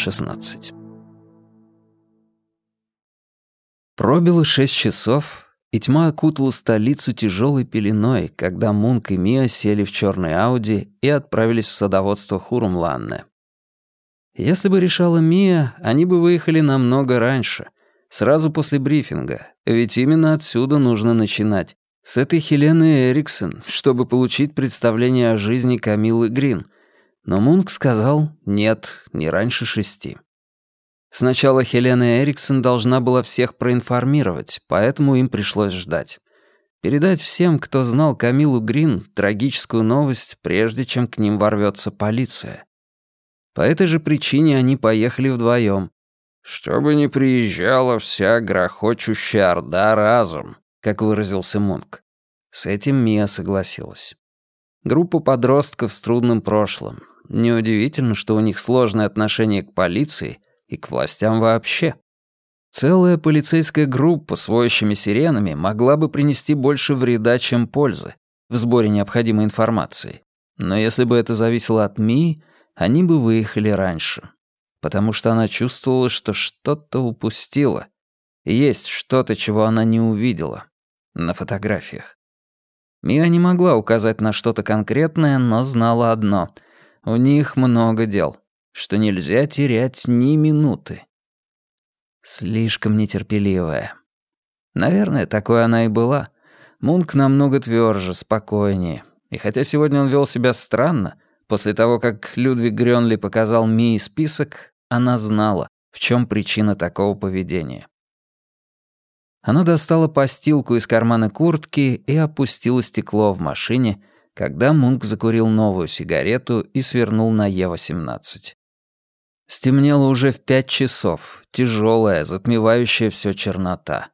916. Пробило шесть часов, и тьма окутала столицу тяжелой пеленой, когда Мунк и Мия сели в черный Ауди и отправились в садоводство Хурумланне. Если бы решала Мия, они бы выехали намного раньше, сразу после брифинга, ведь именно отсюда нужно начинать, с этой Хелены Эриксон, чтобы получить представление о жизни Камилы Грин. Но Мунк сказал «нет, не раньше шести». Сначала Хелена Эриксон должна была всех проинформировать, поэтому им пришлось ждать. Передать всем, кто знал Камилу Грин, трагическую новость, прежде чем к ним ворвется полиция. По этой же причине они поехали вдвоем. «Чтобы не приезжала вся грохочущая орда разом», как выразился Мунк. С этим Мия согласилась. Группа подростков с трудным прошлым. Неудивительно, что у них сложное отношение к полиции — и к властям вообще. Целая полицейская группа с воющими сиренами могла бы принести больше вреда, чем пользы в сборе необходимой информации. Но если бы это зависело от Ми, они бы выехали раньше. Потому что она чувствовала, что что-то упустила. есть что-то, чего она не увидела. На фотографиях. Мия не могла указать на что-то конкретное, но знала одно. У них много дел что нельзя терять ни минуты. Слишком нетерпеливая. Наверное, такой она и была. Мунк намного тверже, спокойнее. И хотя сегодня он вел себя странно, после того, как Людвиг Грёнли показал Мии список, она знала, в чем причина такого поведения. Она достала постилку из кармана куртки и опустила стекло в машине, когда Мунк закурил новую сигарету и свернул на Е-18. Стемнело уже в пять часов, тяжелая, затмевающая все чернота.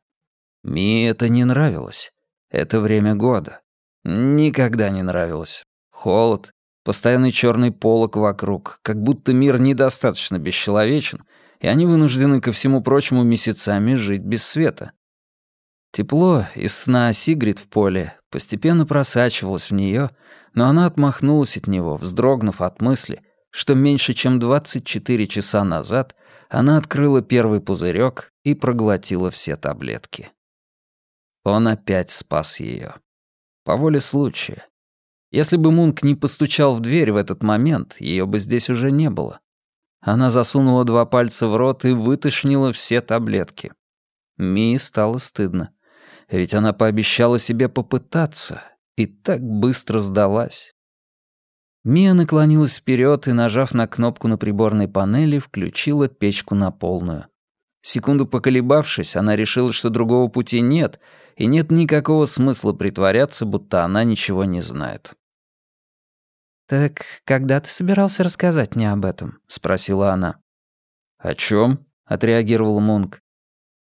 Ми это не нравилось. Это время года. Никогда не нравилось. Холод, постоянный черный полог вокруг, как будто мир недостаточно бесчеловечен, и они вынуждены, ко всему прочему, месяцами жить без света. Тепло из сна Сигрид в поле постепенно просачивалось в нее, но она отмахнулась от него, вздрогнув от мысли, что меньше чем 24 часа назад она открыла первый пузырек и проглотила все таблетки. Он опять спас ее. По воле случая. Если бы Мунк не постучал в дверь в этот момент, ее бы здесь уже не было. Она засунула два пальца в рот и вытошнила все таблетки. Ми стало стыдно. Ведь она пообещала себе попытаться и так быстро сдалась. Мия наклонилась вперед и, нажав на кнопку на приборной панели, включила печку на полную. Секунду поколебавшись, она решила, что другого пути нет, и нет никакого смысла притворяться, будто она ничего не знает. «Так когда ты собирался рассказать мне об этом?» — спросила она. «О чем? отреагировал Мунк.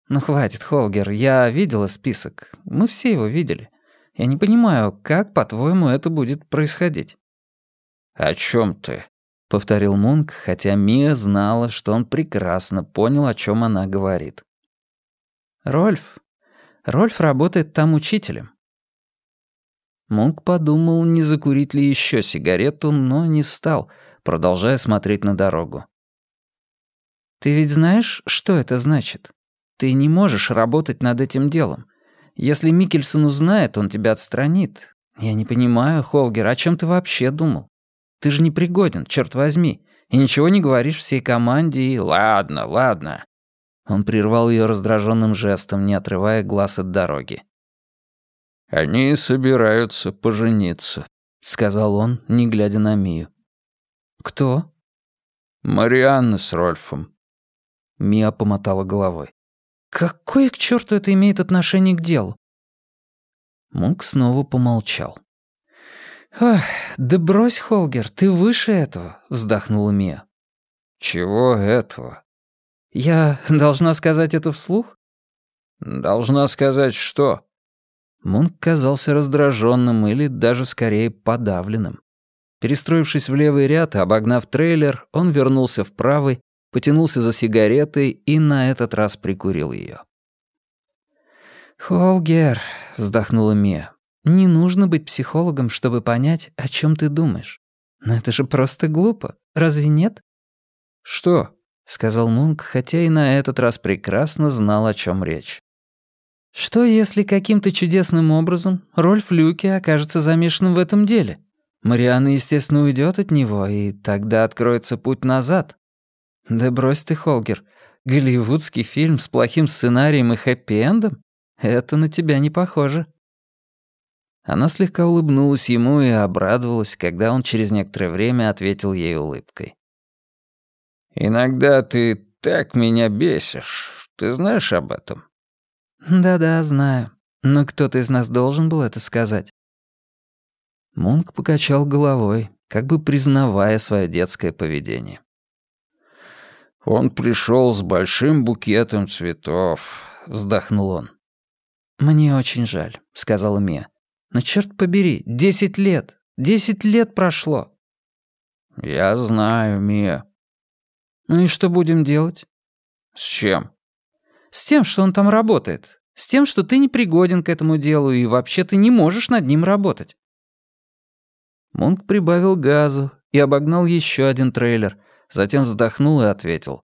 «Ну хватит, Холгер, я видела список. Мы все его видели. Я не понимаю, как, по-твоему, это будет происходить?» «О чем ты?» — повторил Мунк, хотя Мия знала, что он прекрасно понял, о чем она говорит. «Рольф. Рольф работает там учителем». Мунк подумал, не закурить ли еще сигарету, но не стал, продолжая смотреть на дорогу. «Ты ведь знаешь, что это значит? Ты не можешь работать над этим делом. Если Микельсон узнает, он тебя отстранит. Я не понимаю, Холгер, о чем ты вообще думал? Ты же непригоден, черт возьми, и ничего не говоришь всей команде и... Ладно, ладно». Он прервал ее раздраженным жестом, не отрывая глаз от дороги. «Они собираются пожениться», — сказал он, не глядя на Мию. «Кто?» «Марианна с Рольфом». Мия помотала головой. «Какое к черту это имеет отношение к делу?» Мунк снова помолчал. «Ох, да брось, Холгер, ты выше этого», — вздохнула Мия. «Чего этого?» «Я должна сказать это вслух?» «Должна сказать что?» Мунк казался раздраженным или даже скорее подавленным. Перестроившись в левый ряд и обогнав трейлер, он вернулся в правый, потянулся за сигаретой и на этот раз прикурил ее. «Холгер», — вздохнула Мия, не нужно быть психологом, чтобы понять, о чем ты думаешь. Но это же просто глупо, разве нет? Что? сказал Мунк, хотя и на этот раз прекрасно знал, о чем речь. «Что, если каким-то чудесным образом Рольф Люки окажется замешанным в этом деле? Марианна, естественно, уйдет от него, и тогда откроется путь назад. Да брось ты, Холгер, голливудский фильм с плохим сценарием и хэппи-эндом? Это на тебя не похоже». Она слегка улыбнулась ему и обрадовалась, когда он через некоторое время ответил ей улыбкой. «Иногда ты так меня бесишь. Ты знаешь об этом?» «Да-да, знаю. Но кто-то из нас должен был это сказать». Мунк покачал головой, как бы признавая свое детское поведение. «Он пришел с большим букетом цветов», — вздохнул он. «Мне очень жаль», — сказала Мия. Но черт побери, десять лет! Десять лет прошло!» «Я знаю, Мия». «Ну и что будем делать?» «С чем?» «С тем, что он там работает. С тем, что ты не пригоден к этому делу и вообще ты не можешь над ним работать». Мунк прибавил газу и обогнал еще один трейлер, затем вздохнул и ответил.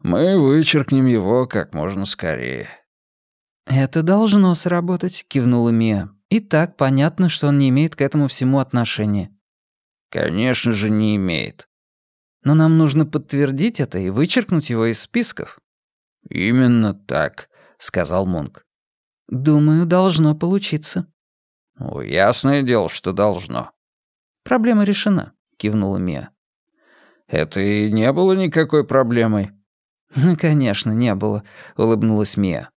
«Мы вычеркнем его как можно скорее». «Это должно сработать», — кивнула Мия. И так понятно, что он не имеет к этому всему отношения. Конечно же, не имеет. Но нам нужно подтвердить это и вычеркнуть его из списков. Именно так, сказал Мунк. Думаю, должно получиться. Ну, ясное дело, что должно. Проблема решена, кивнула Мия. Это и не было никакой проблемой. Конечно, не было, улыбнулась Мия.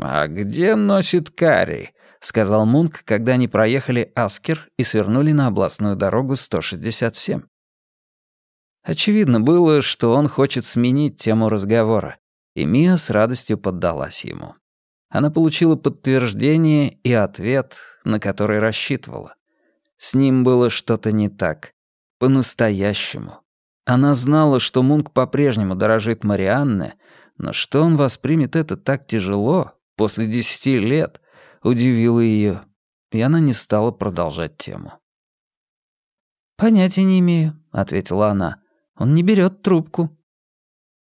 А где носит Карри? — сказал Мунк, когда они проехали Аскер и свернули на областную дорогу 167. Очевидно было, что он хочет сменить тему разговора, и Мия с радостью поддалась ему. Она получила подтверждение и ответ, на который рассчитывала. С ним было что-то не так. По-настоящему. Она знала, что Мунк по-прежнему дорожит Марианне, но что он воспримет это так тяжело, после десяти лет — удивило ее, и она не стала продолжать тему. «Понятия не имею», — ответила она. «Он не берет трубку».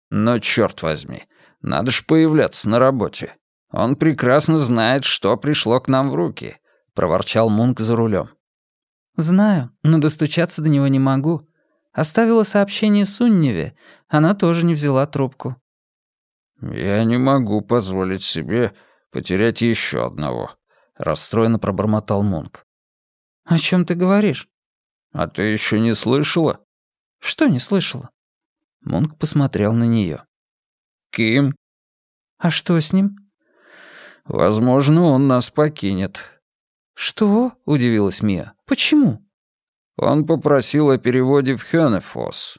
«Но черт возьми, надо ж появляться на работе. Он прекрасно знает, что пришло к нам в руки», — проворчал Мунк за рулем. «Знаю, но достучаться до него не могу. Оставила сообщение Сунневе, она тоже не взяла трубку». «Я не могу позволить себе потерять еще одного», — расстроенно пробормотал Мунк. «О чем ты говоришь?» «А ты еще не слышала?» «Что не слышала?» Мунк посмотрел на нее. «Ким?» «А что с ним?» «Возможно, он нас покинет». «Что?» — удивилась Мия. «Почему?» Он попросил о переводе в Хёнефос.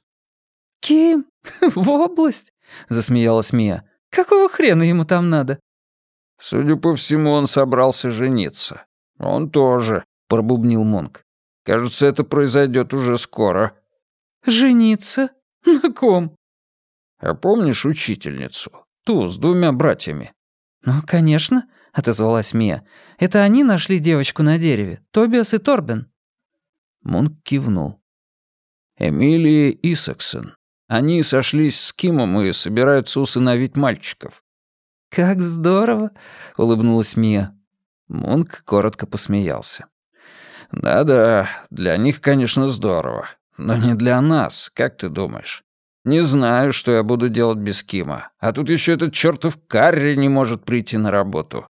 «Ким? В область?» — засмеялась Мия. «Какого хрена ему там надо?» Судя по всему, он собрался жениться. Он тоже, пробубнил Монк. Кажется, это произойдет уже скоро. Жениться? На ком? А помнишь учительницу? Ту, с двумя братьями. Ну, конечно, отозвалась Мия. Это они нашли девочку на дереве, Тобиас и Торбен. Мунк кивнул. Эмилия Исаксон. Они сошлись с Кимом и собираются усыновить мальчиков. «Как здорово!» — улыбнулась Мия. Мунк коротко посмеялся. «Да-да, для них, конечно, здорово. Но не для нас, как ты думаешь? Не знаю, что я буду делать без Кима. А тут еще этот чертов Карри не может прийти на работу».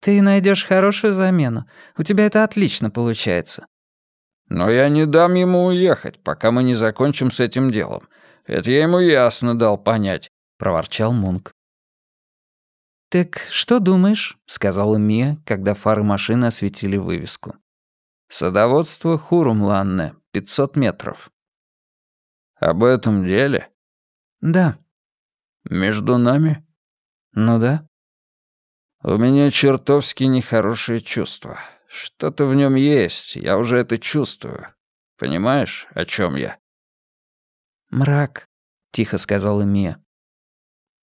«Ты найдешь хорошую замену. У тебя это отлично получается». «Но я не дам ему уехать, пока мы не закончим с этим делом. Это я ему ясно дал понять», — проворчал Мунк. «Так что думаешь?» — сказала Мия, когда фары машины осветили вывеску. «Садоводство Хурумланне, 500 метров». «Об этом деле?» «Да». «Между нами?» «Ну да». «У меня чертовски нехорошее чувство. Что-то в нем есть, я уже это чувствую. Понимаешь, о чем я?» «Мрак», — тихо сказала Мия.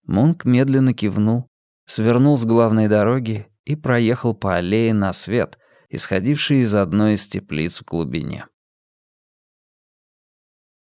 Мунк медленно кивнул, свернул с главной дороги и проехал по аллее на свет, исходивший из одной из теплиц в глубине.